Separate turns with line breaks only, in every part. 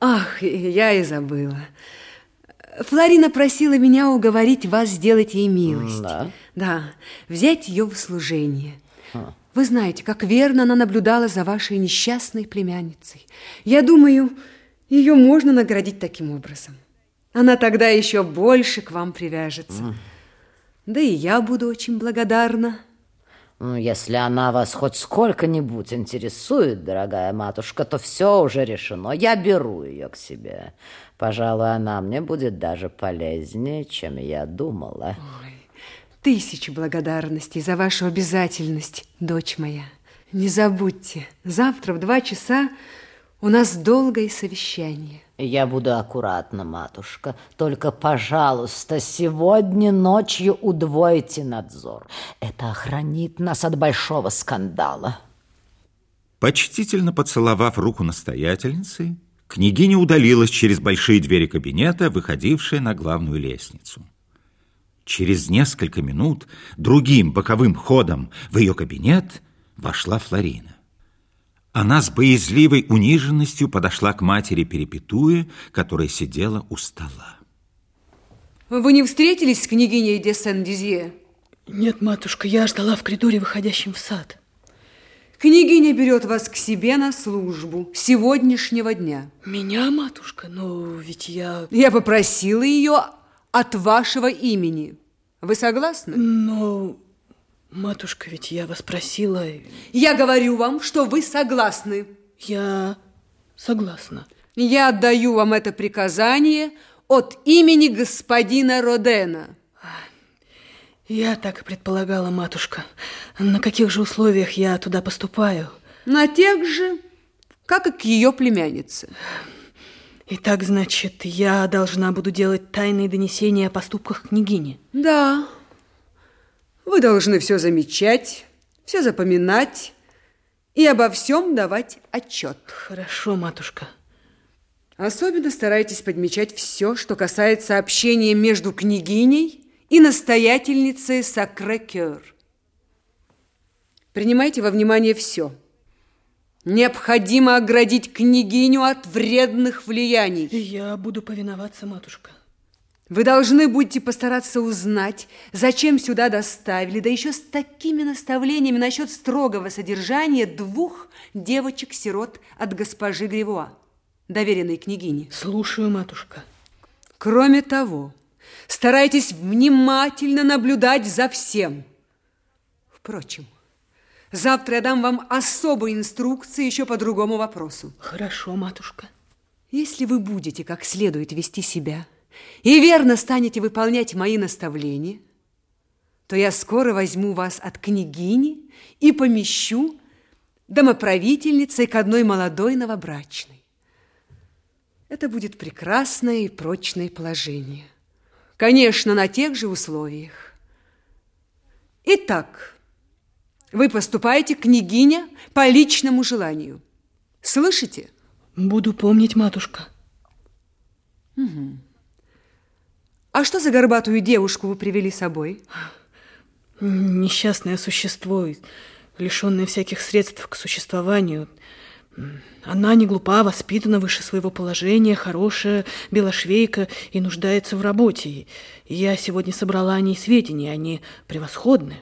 Ах, я и забыла. Флорина просила меня уговорить вас сделать ей милость.
Да?
Да, взять ее в служение. Вы знаете, как верно она наблюдала за вашей несчастной племянницей. Я думаю, ее можно наградить таким образом. Она тогда еще больше к вам привяжется. Да и я буду очень благодарна.
Ну, если она вас хоть сколько-нибудь интересует, дорогая матушка, то все уже решено. Я беру ее к себе. Пожалуй, она мне будет даже полезнее, чем я думала.
Ой, тысячи благодарностей за вашу обязательность, дочь моя. Не забудьте, завтра в два часа у нас долгое совещание.
Я буду аккуратна, матушка. Только, пожалуйста, сегодня ночью удвойте надзор. Это охранит нас от большого скандала.
Почтительно поцеловав руку настоятельницы, княгиня удалилась через большие двери кабинета, выходившие на главную лестницу. Через несколько минут другим боковым ходом в ее кабинет вошла Флорина. Она с боязливой униженностью подошла к матери Перепетуя, которая сидела у стола.
Вы не встретились с княгиней де Сен-Дизье?
Нет, матушка, я ждала в коридоре, выходящем в сад.
Княгиня берет вас к себе на службу сегодняшнего дня.
Меня, матушка? Ну, ведь я...
Я попросила ее от вашего имени. Вы согласны?
Но... Матушка, ведь я вас просила...
Я говорю вам, что вы согласны.
Я согласна.
Я отдаю вам это приказание от имени господина Родена.
Я так и предполагала, матушка. На каких же условиях я туда поступаю?
На тех же, как и к ее племяннице.
Итак, значит, я должна буду делать тайные донесения о поступках княгини?
Да. Вы должны все замечать, все запоминать и обо всем давать отчет.
Хорошо, матушка.
Особенно старайтесь подмечать все, что касается общения между княгиней и настоятельницей Сакрекер. Принимайте во внимание все. Необходимо оградить княгиню от вредных влияний.
Я буду повиноваться, матушка.
Вы должны будете постараться узнать, зачем сюда доставили, да еще с такими наставлениями насчет строгого содержания двух девочек-сирот от госпожи Гривуа, доверенной княгине.
Слушаю, матушка.
Кроме того, старайтесь внимательно наблюдать за всем. Впрочем, завтра я дам вам особые инструкции еще по другому вопросу.
Хорошо, матушка.
Если вы будете как следует вести себя и верно станете выполнять мои наставления, то я скоро возьму вас от княгини и помещу домоправительницей к одной молодой новобрачной. Это будет прекрасное и прочное положение. Конечно, на тех же условиях. Итак, вы поступаете, княгиня, по личному желанию. Слышите?
Буду помнить, матушка.
Угу. А что за горбатую девушку вы привели с собой?
Несчастное существо, лишенное всяких средств к существованию. Она не глупа, воспитана выше своего положения, хорошая, белошвейка и нуждается в работе. Я сегодня собрала о ней сведения, они превосходны.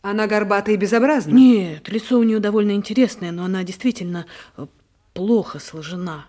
Она горбатая и безобразна?
Нет, лицо у нее довольно интересное, но она действительно плохо сложена.